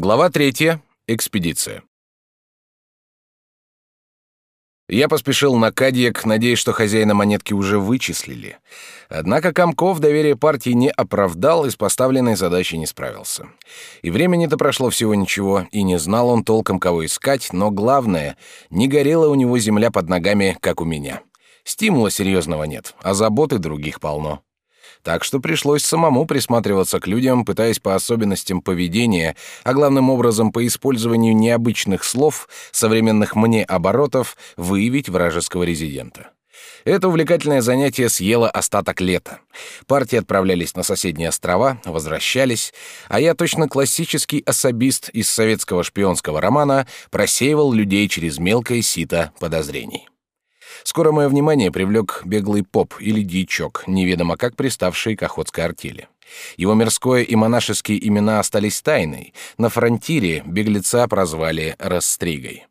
Глава третья. Экспедиция. Я поспешил на Кадьяк, надеясь, что хозяина монетки уже вычислили. Однако Комков доверие партии не оправдал и с поставленной задачей не справился. И времени-то прошло всего ничего, и не знал он толком, кого искать, но главное, не горела у него земля под ногами, как у меня. Стимула серьезного нет, а заботы других полно так что пришлось самому присматриваться к людям, пытаясь по особенностям поведения, а главным образом по использованию необычных слов, современных мне оборотов, выявить вражеского резидента. Это увлекательное занятие съело остаток лета. Партии отправлялись на соседние острова, возвращались, а я точно классический особист из советского шпионского романа просеивал людей через мелкое сито подозрений. Скоро мое внимание привлек беглый поп или дичок, неведомо как приставший к охотской артели. Его мирское и монашеские имена остались тайной. На фронтире беглеца прозвали Растригой.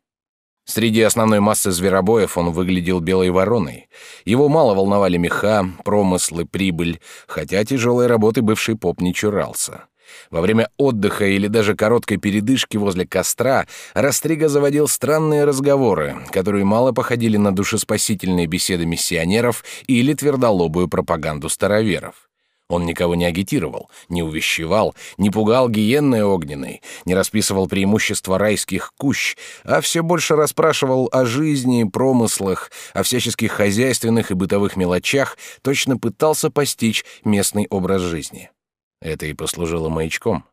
Среди основной массы зверобоев он выглядел белой вороной. Его мало волновали меха, промыслы, прибыль, хотя тяжелой работы бывший поп не чурался. Во время отдыха или даже короткой передышки возле костра Растрига заводил странные разговоры, которые мало походили на душеспасительные беседы миссионеров или твердолобую пропаганду староверов. Он никого не агитировал, не увещевал, не пугал гиенной огненной, не расписывал преимущества райских кущ, а все больше расспрашивал о жизни, промыслах, о всяческих хозяйственных и бытовых мелочах, точно пытался постичь местный образ жизни. Это и послужило маячком.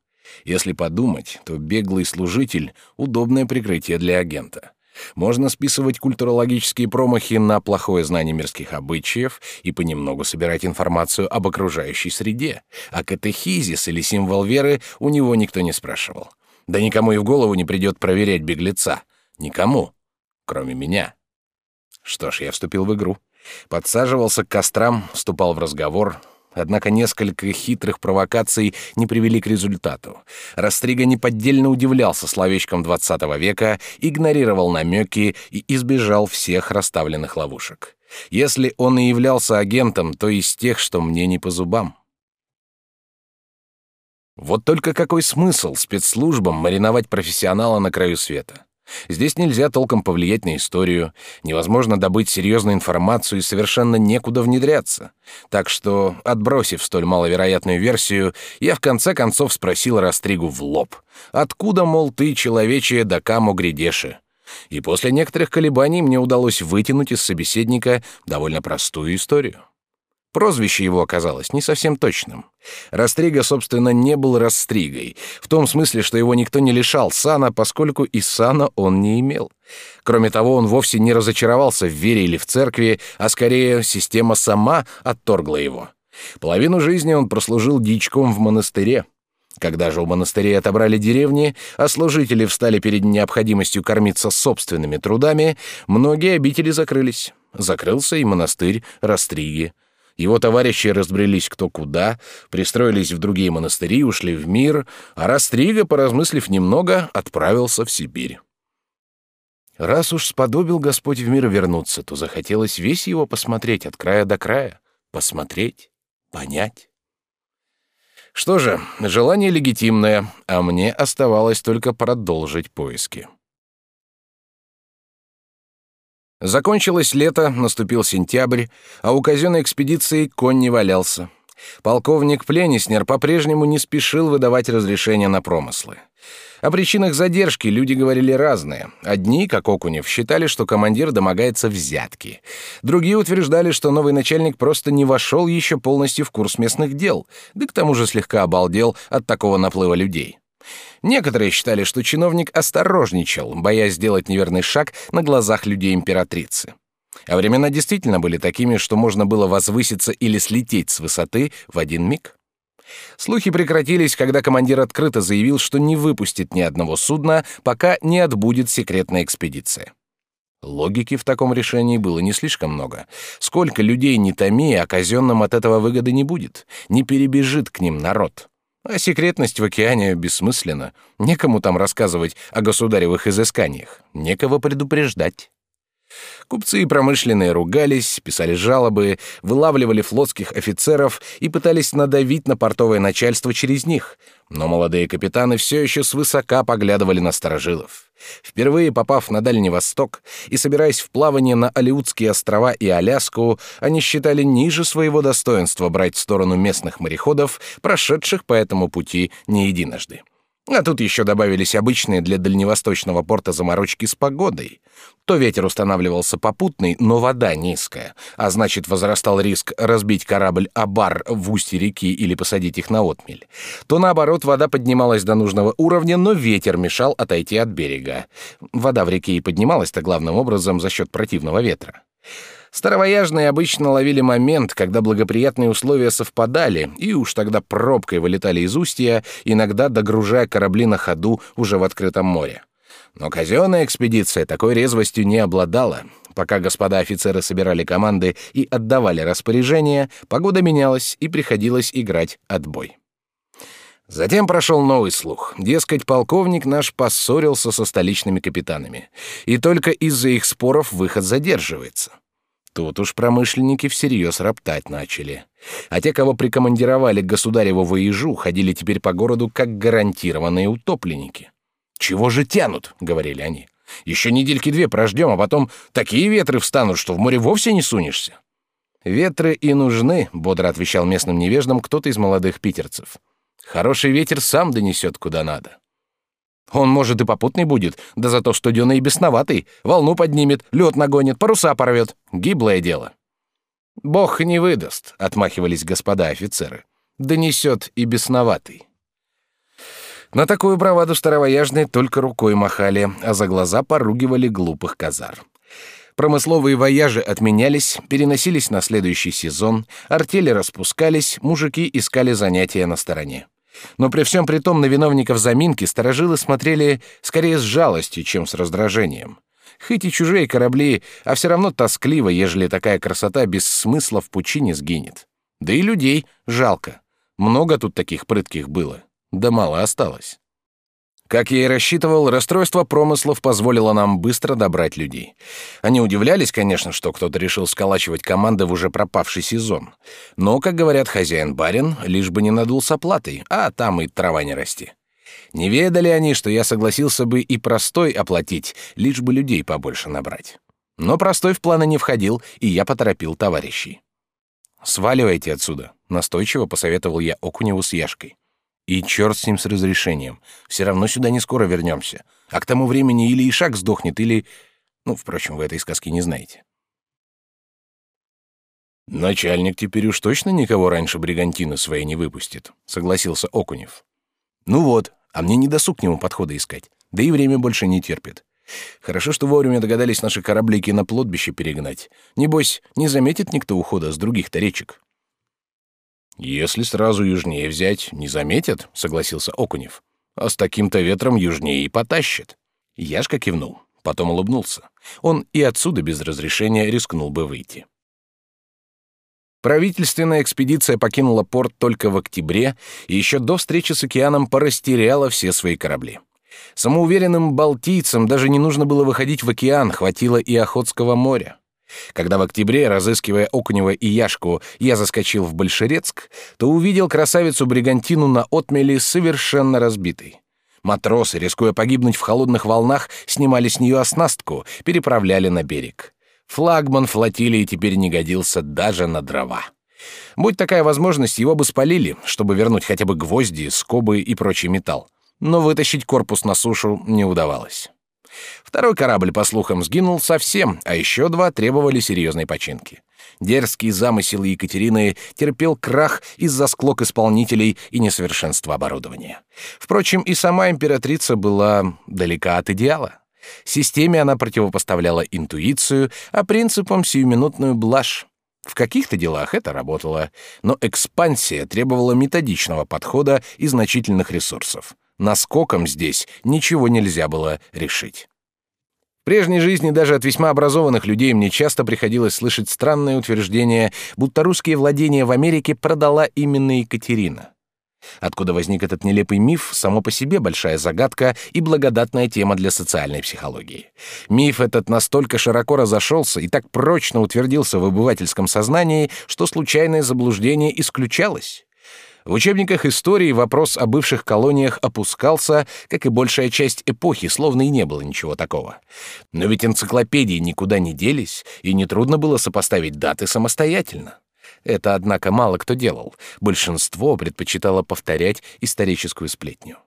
Если подумать, то беглый служитель — удобное прикрытие для агента. Можно списывать культурологические промахи на плохое знание мирских обычаев и понемногу собирать информацию об окружающей среде. А катехизис или символ веры у него никто не спрашивал. Да никому и в голову не придет проверять беглеца. Никому, кроме меня. Что ж, я вступил в игру. Подсаживался к кострам, вступал в разговор, Однако несколько хитрых провокаций не привели к результату. Растрига неподдельно удивлялся словечкам XX века, игнорировал намеки и избежал всех расставленных ловушек. Если он и являлся агентом, то из тех, что мне не по зубам. Вот только какой смысл спецслужбам мариновать профессионала на краю света? Здесь нельзя толком повлиять на историю, невозможно добыть серьезную информацию и совершенно некуда внедряться. Так что, отбросив столь маловероятную версию, я в конце концов спросил Растригу в лоб. «Откуда, мол, ты, человече, да каму грядеши?» И после некоторых колебаний мне удалось вытянуть из собеседника довольно простую историю. Прозвище его оказалось не совсем точным. Растрига, собственно, не был Растригой, в том смысле, что его никто не лишал сана, поскольку и сана он не имел. Кроме того, он вовсе не разочаровался в вере или в церкви, а скорее система сама отторгла его. Половину жизни он прослужил дичком в монастыре. Когда же у монастырей отобрали деревни, а служители встали перед необходимостью кормиться собственными трудами, многие обители закрылись. Закрылся и монастырь Растриги. Его товарищи разбрелись кто куда, пристроились в другие монастыри, ушли в мир, а Растрига, поразмыслив немного, отправился в Сибирь. Раз уж сподобил Господь в мир вернуться, то захотелось весь его посмотреть от края до края, посмотреть, понять. Что же, желание легитимное, а мне оставалось только продолжить поиски. Закончилось лето, наступил сентябрь, а у казенной экспедиции конь не валялся. Полковник Плениснер по-прежнему не спешил выдавать разрешения на промыслы. О причинах задержки люди говорили разные. Одни, как Окунев, считали, что командир домогается взятки. Другие утверждали, что новый начальник просто не вошел еще полностью в курс местных дел, да к тому же слегка обалдел от такого наплыва людей. Некоторые считали, что чиновник осторожничал, боясь сделать неверный шаг на глазах людей императрицы. А времена действительно были такими, что можно было возвыситься или слететь с высоты в один миг. Слухи прекратились, когда командир открыто заявил, что не выпустит ни одного судна, пока не отбудет секретная экспедиция. Логики в таком решении было не слишком много. Сколько людей не томи, а казенным от этого выгоды не будет. Не перебежит к ним народ. А секретность в океане бессмысленна. Некому там рассказывать о государевых изысканиях, некого предупреждать. Купцы и промышленные ругались, писали жалобы, вылавливали флотских офицеров и пытались надавить на портовое начальство через них, но молодые капитаны все еще свысока поглядывали на старожилов. Впервые попав на Дальний Восток и собираясь в плавание на Алиутские острова и Аляску, они считали ниже своего достоинства брать сторону местных мореходов, прошедших по этому пути не единожды. А тут еще добавились обычные для дальневосточного порта заморочки с погодой. То ветер устанавливался попутный, но вода низкая, а значит возрастал риск разбить корабль о бар в устье реки или посадить их на отмель. То наоборот вода поднималась до нужного уровня, но ветер мешал отойти от берега. Вода в реке и поднималась-то главным образом за счет противного ветра. Старовояжные обычно ловили момент, когда благоприятные условия совпадали, и уж тогда пробкой вылетали из устья, иногда догружая корабли на ходу уже в открытом море. Но казенная экспедиция такой резвостью не обладала. Пока господа офицеры собирали команды и отдавали распоряжения, погода менялась и приходилось играть отбой. Затем прошел новый слух. Дескать, полковник наш поссорился со столичными капитанами, и только из-за их споров выход задерживается. Тут уж промышленники всерьез роптать начали. А те, кого прикомандировали к государеву воежу, ходили теперь по городу как гарантированные утопленники. «Чего же тянут?» — говорили они. «Еще недельки две прождем, а потом такие ветры встанут, что в море вовсе не сунешься». «Ветры и нужны», — бодро отвечал местным невеждам кто-то из молодых питерцев. «Хороший ветер сам донесет куда надо». Он, может, и попутный будет, да зато студеный и бесноватый. Волну поднимет, лед нагонит, паруса порвет. Гиблое дело. Бог не выдаст, отмахивались господа офицеры. Донесет и бесноватый. На такую браваду старовояжные только рукой махали, а за глаза поругивали глупых казар. Промысловые вояжи отменялись, переносились на следующий сезон, артели распускались, мужики искали занятия на стороне. Но при всем при том на виновников заминки сторожилы смотрели скорее с жалостью, чем с раздражением. Хоть и чужие корабли, а все равно тоскливо, ежели такая красота без смысла в пучине сгинет. Да и людей жалко. Много тут таких прытких было, да мало осталось. Как я и рассчитывал, расстройство промыслов позволило нам быстро добрать людей. Они удивлялись, конечно, что кто-то решил сколачивать команды в уже пропавший сезон. Но, как говорят хозяин-барин, лишь бы не надул с оплатой, а там и трава не расти. Не ведали они, что я согласился бы и простой оплатить, лишь бы людей побольше набрать. Но простой в планы не входил, и я поторопил товарищей. «Сваливайте отсюда», — настойчиво посоветовал я Окуневу с Яшкой. И черт с ним с разрешением. Все равно сюда не скоро вернемся. А к тому времени или Ишак сдохнет, или... Ну, впрочем, вы этой сказки не знаете. «Начальник теперь уж точно никого раньше бригантины своей не выпустит», — согласился Окунев. «Ну вот, а мне не досуг к нему подхода искать. Да и время больше не терпит. Хорошо, что вовремя догадались наши кораблики на плотбище перегнать. Небось, не заметит никто ухода с других-то речек». «Если сразу южнее взять, не заметят», — согласился Окунев. «А с таким-то ветром южнее и потащит». Яшка кивнул, потом улыбнулся. Он и отсюда без разрешения рискнул бы выйти. Правительственная экспедиция покинула порт только в октябре и еще до встречи с океаном порастеряла все свои корабли. Самоуверенным балтийцам даже не нужно было выходить в океан, хватило и Охотского моря. Когда в октябре, разыскивая Окунева и Яшку, я заскочил в Большерецк, то увидел красавицу-бригантину на отмели совершенно разбитой. Матросы, рискуя погибнуть в холодных волнах, снимали с нее оснастку, переправляли на берег. Флагман флотилии теперь не годился даже на дрова. Будь такая возможность, его бы спалили, чтобы вернуть хотя бы гвозди, скобы и прочий металл. Но вытащить корпус на сушу не удавалось. Второй корабль, по слухам, сгинул совсем, а еще два требовали серьезной починки. Дерзкий замысел Екатерины терпел крах из-за склок исполнителей и несовершенства оборудования. Впрочем, и сама императрица была далека от идеала. Системе она противопоставляла интуицию, а принципам сиюминутную блажь. В каких-то делах это работало, но экспансия требовала методичного подхода и значительных ресурсов. Наскоком здесь ничего нельзя было решить. В прежней жизни даже от весьма образованных людей мне часто приходилось слышать странное утверждение, будто русские владения в Америке продала именно Екатерина. Откуда возник этот нелепый миф, само по себе большая загадка и благодатная тема для социальной психологии. Миф этот настолько широко разошелся и так прочно утвердился в обывательском сознании, что случайное заблуждение исключалось. В учебниках истории вопрос о бывших колониях опускался, как и большая часть эпохи, словно и не было ничего такого. Но ведь энциклопедии никуда не делись, и нетрудно было сопоставить даты самостоятельно. Это, однако, мало кто делал. Большинство предпочитало повторять историческую сплетню.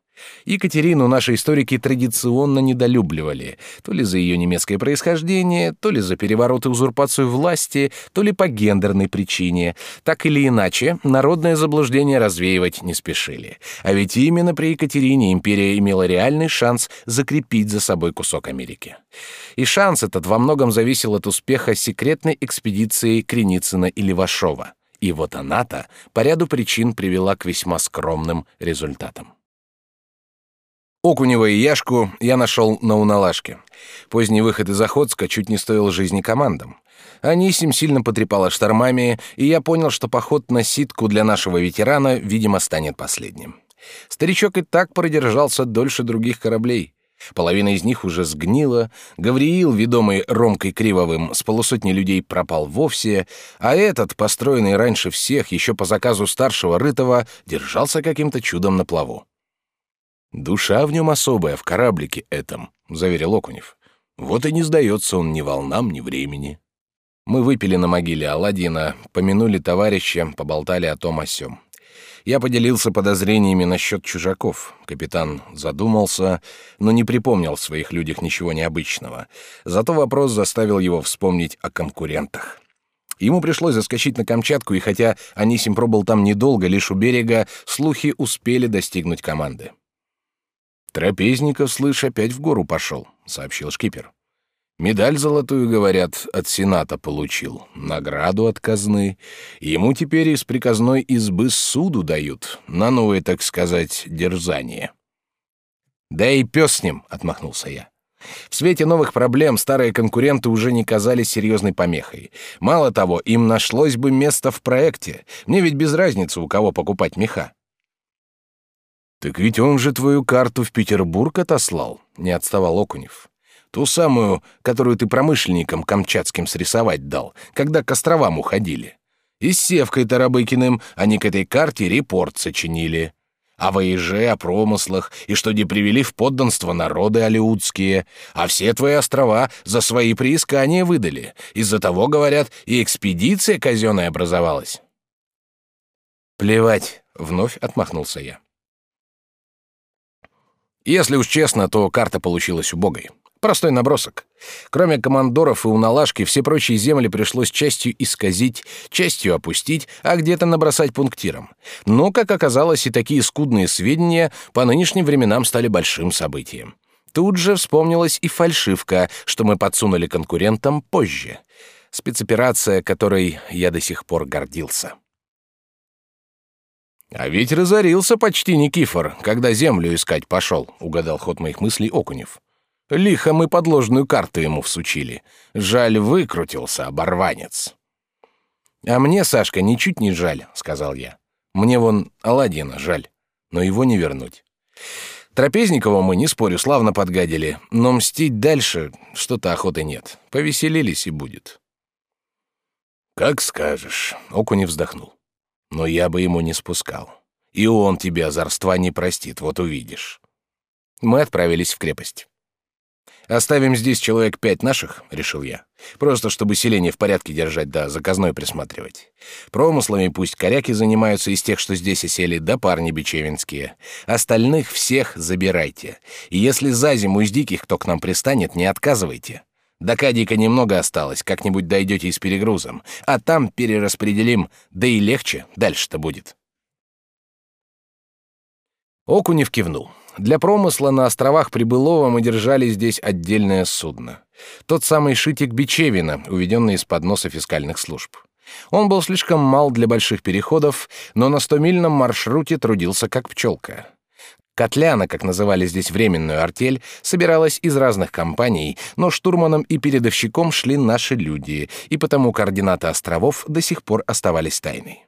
Екатерину наши историки традиционно недолюбливали, то ли за ее немецкое происхождение, то ли за переворот и узурпацию власти, то ли по гендерной причине. Так или иначе, народное заблуждение развеивать не спешили. А ведь именно при Екатерине империя имела реальный шанс закрепить за собой кусок Америки. И шанс этот во многом зависел от успеха секретной экспедиции Креницына и Левашова. И вот она-то по ряду причин привела к весьма скромным результатам. Окунева и Яшку я нашел на Уналашке. Поздний выход из Охотска чуть не стоил жизни командам. Анисим сильно потрепала штормами, и я понял, что поход на ситку для нашего ветерана, видимо, станет последним. Старичок и так продержался дольше других кораблей. Половина из них уже сгнила, Гавриил, ведомый Ромкой Кривовым, с полусотни людей пропал вовсе, а этот, построенный раньше всех, еще по заказу старшего Рытова, держался каким-то чудом на плаву. «Душа в нем особая, в кораблике этом», — заверил Окунев. «Вот и не сдается он ни волнам, ни времени». Мы выпили на могиле Аладдина, помянули товарища, поболтали о том о сём. Я поделился подозрениями насчет чужаков. Капитан задумался, но не припомнил в своих людях ничего необычного. Зато вопрос заставил его вспомнить о конкурентах. Ему пришлось заскочить на Камчатку, и хотя Анисим пробыл там недолго, лишь у берега, слухи успели достигнуть команды. «Трапезников, слышь, опять в гору пошел», — сообщил шкипер. «Медаль золотую, говорят, от Сената получил, награду от казны. Ему теперь из приказной избы суду дают, на новое, так сказать, дерзание». «Да и пес с ним», — отмахнулся я. В свете новых проблем старые конкуренты уже не казались серьезной помехой. Мало того, им нашлось бы место в проекте. Мне ведь без разницы, у кого покупать меха. «Так ведь он же твою карту в Петербург отослал», — не отставал Окунев. «Ту самую, которую ты промышленникам камчатским срисовать дал, когда к островам уходили. И с Севкой Тарабыкиным они к этой карте репорт сочинили. О воеже, о промыслах, и что не привели в подданство народы алиутские, а все твои острова за свои приискания выдали. Из-за того, говорят, и экспедиция казенная образовалась». «Плевать», — вновь отмахнулся я. Если уж честно, то карта получилась убогой. Простой набросок. Кроме командоров и уналашки, все прочие земли пришлось частью исказить, частью опустить, а где-то набросать пунктиром. Но, как оказалось, и такие скудные сведения по нынешним временам стали большим событием. Тут же вспомнилась и фальшивка, что мы подсунули конкурентам позже. Спецоперация, которой я до сих пор гордился. «А ведь разорился почти Никифор, когда землю искать пошел», — угадал ход моих мыслей Окунев. «Лихо мы подложную карту ему всучили. Жаль, выкрутился, оборванец». «А мне, Сашка, ничуть не жаль», — сказал я. «Мне вон Аладдина жаль, но его не вернуть». Трапезникова мы, не спорю, славно подгадили, но мстить дальше что-то охоты нет. Повеселились и будет. «Как скажешь», — Окунев вздохнул но я бы ему не спускал. И он тебе озорства не простит, вот увидишь. Мы отправились в крепость. Оставим здесь человек пять наших, решил я. Просто чтобы селение в порядке держать, да заказной присматривать. Промыслами пусть коряки занимаются из тех, что здесь осели, да парни бичевинские. Остальных всех забирайте. И если за зиму из диких кто к нам пристанет, не отказывайте. До Кадика немного осталось, как-нибудь дойдете и с перегрузом, а там перераспределим, да и легче дальше-то будет. Окунев кивнул. Для промысла на островах Прибылова мы держали здесь отдельное судно. Тот самый Шитик Бичевина, уведенный из-под носа фискальных служб. Он был слишком мал для больших переходов, но на 100-мильном маршруте трудился как пчелка. Котляна, как называли здесь временную артель, собиралась из разных компаний, но штурманом и передовщиком шли наши люди, и потому координаты островов до сих пор оставались тайной.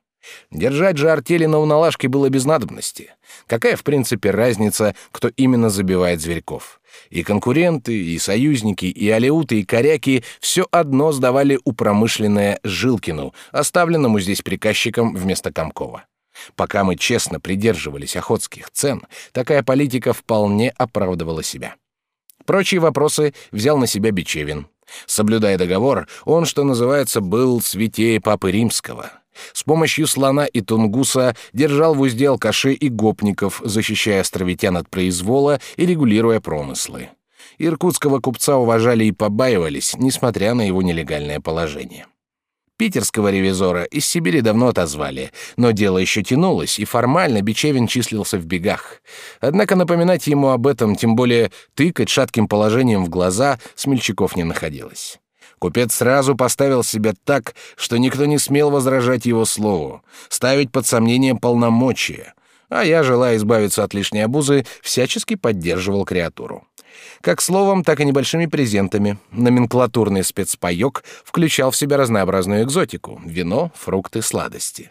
Держать же артели на уналашке было без надобности. Какая, в принципе, разница, кто именно забивает зверьков? И конкуренты, и союзники, и алеуты, и коряки все одно сдавали у промышленное Жилкину, оставленному здесь приказчиком вместо Комкова. Пока мы честно придерживались охотских цен, такая политика вполне оправдывала себя. Прочие вопросы взял на себя Бичевин. Соблюдая договор, он, что называется, был святее Папы Римского. С помощью слона и тунгуса держал в узде алкашей и гопников, защищая островитян от произвола и регулируя промыслы. Иркутского купца уважали и побаивались, несмотря на его нелегальное положение. Питерского ревизора из Сибири давно отозвали, но дело еще тянулось, и формально Бичевин числился в бегах. Однако напоминать ему об этом, тем более тыкать шатким положением в глаза, смельчаков не находилось. Купец сразу поставил себя так, что никто не смел возражать его слову, ставить под сомнение полномочия, а я, желая избавиться от лишней обузы, всячески поддерживал креатуру. Как словом, так и небольшими презентами. Номенклатурный спецпаёк включал в себя разнообразную экзотику — вино, фрукты, сладости.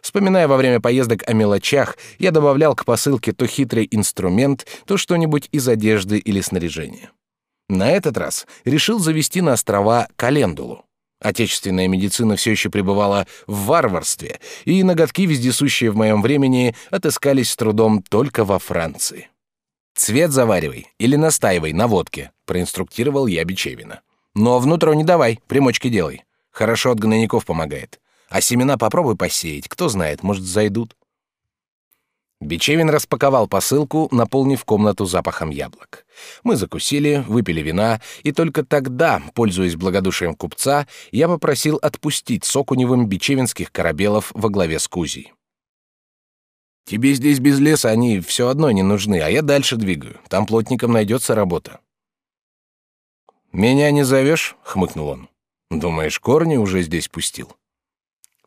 Вспоминая во время поездок о мелочах, я добавлял к посылке то хитрый инструмент, то что-нибудь из одежды или снаряжения. На этот раз решил завести на острова календулу. Отечественная медицина все еще пребывала в варварстве, и ноготки, вездесущие в моем времени, отыскались с трудом только во Франции. «Цвет заваривай или настаивай на водке», — проинструктировал я Бичевина. «Но внутрь не давай, примочки делай. Хорошо от гнойников помогает. А семена попробуй посеять, кто знает, может, зайдут». Бичевин распаковал посылку, наполнив комнату запахом яблок. Мы закусили, выпили вина, и только тогда, пользуясь благодушием купца, я попросил отпустить Сокуневым бичевинских корабелов во главе с Кузей. «Тебе здесь без леса они все одно не нужны, а я дальше двигаю. Там плотникам найдется работа». «Меня не зовешь?» — хмыкнул он. «Думаешь, корни уже здесь пустил?»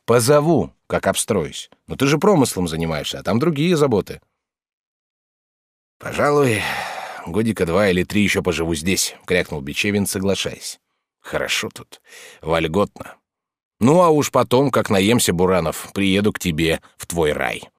«Позову, как обстроюсь. Но ты же промыслом занимаешься, а там другие заботы. Пожалуй, годика два или три еще поживу здесь, крякнул Бичевин, соглашаясь. Хорошо тут, вольготно. Ну а уж потом, как наемся буранов, приеду к тебе в твой рай.